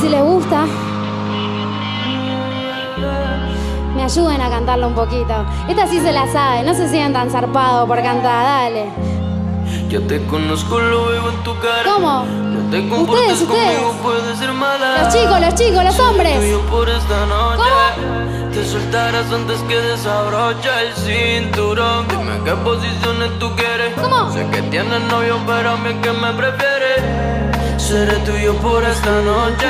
si les gusta, me ayuden a cantarlo un poquito. Esta sí se la sabe, no se sientan tan zarpados por cantar, dale. Ya te conozco, lo veo en tu cara. ¿Cómo? No te Ustedes, ustedes. conmigo, ser mala. Los chicos, los chicos, los hombres. Por esta noche. Te soltarás antes que desabrocha el cinturón. Dime qué posiciones tú quieres. ¿Cómo? Sé que tienes novio, pero a mí que me prefieres. Seré tuyo por esta noche.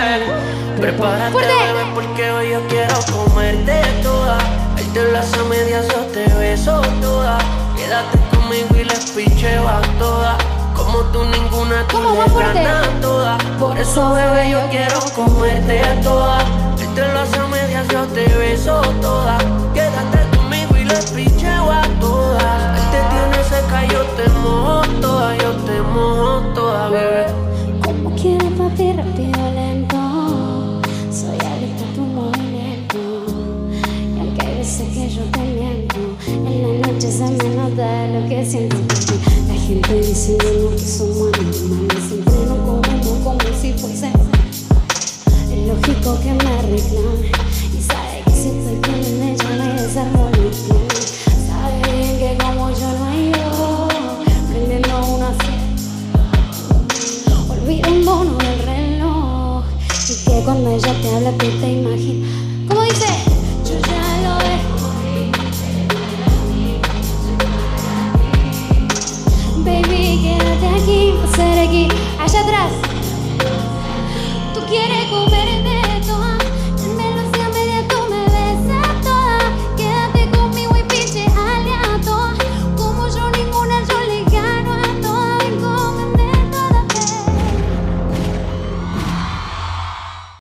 Prepárate, bebé, porque hoy yo quiero comerte toda. Darte las a medias, yo te beso toda. Quédate conmigo y les picheo a todas. Como tú ninguna, tú fuerte. ganas todas. Por eso, bebé, yo quiero comerte toda. Darte las a medias, yo te beso toda. Quédate conmigo y les picheo en la noche se me nota lo que ti. La gente diciendo que somos animales. Siempre nos comemos como si fuese. Es lógico que me reclame. Y sabe que si estoy en ella me desarmo los planes. Sabe bien que como yo no hay yo. Prendiendo una fiesta. Olvida un mono del reloj Y que cuando ella te habla tú te imaginas ¿Cómo dice? Atrás